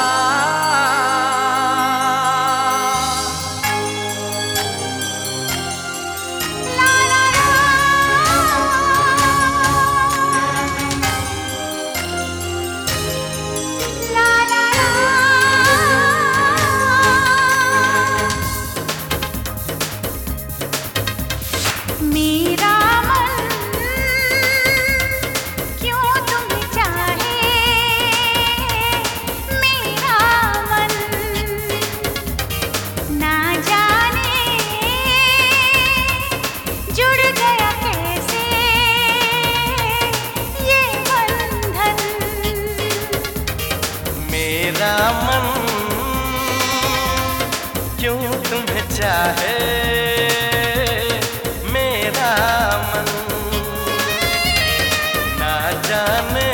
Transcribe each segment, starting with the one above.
मन चाहे मेरा मन ना जाने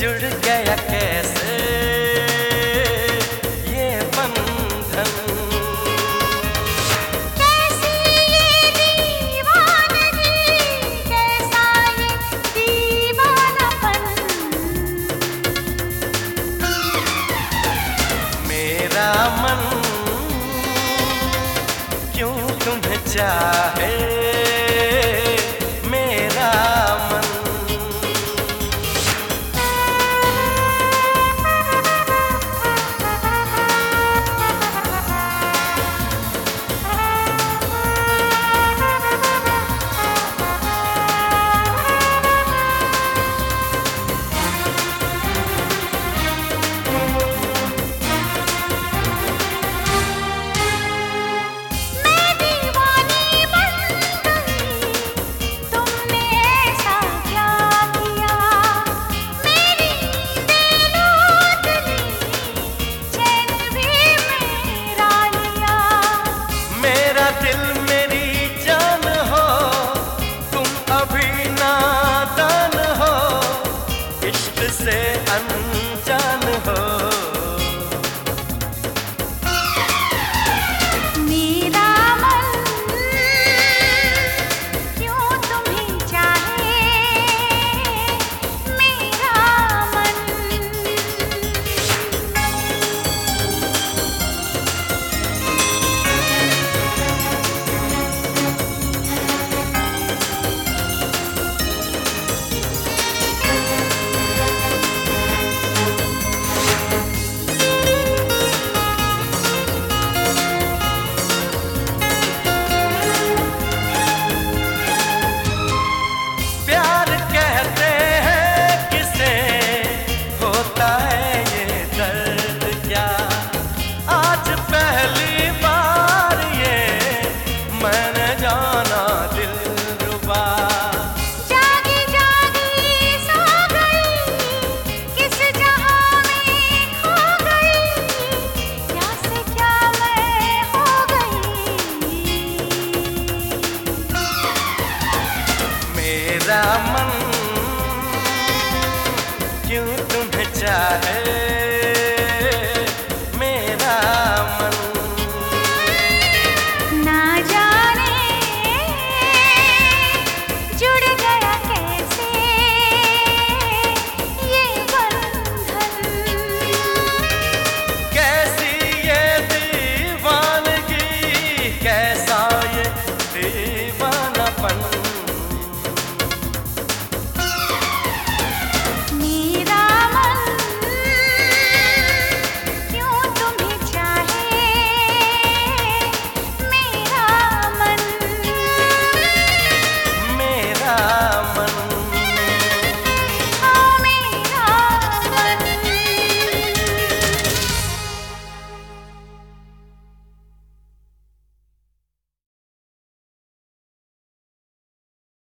जुड़ गया कैसे ये बंधन। कैसी ये दीवानगी कैसा ये दीवानापन। मेरा मन चाहे हो मेरा मन क्यों तुम्हें चाहे?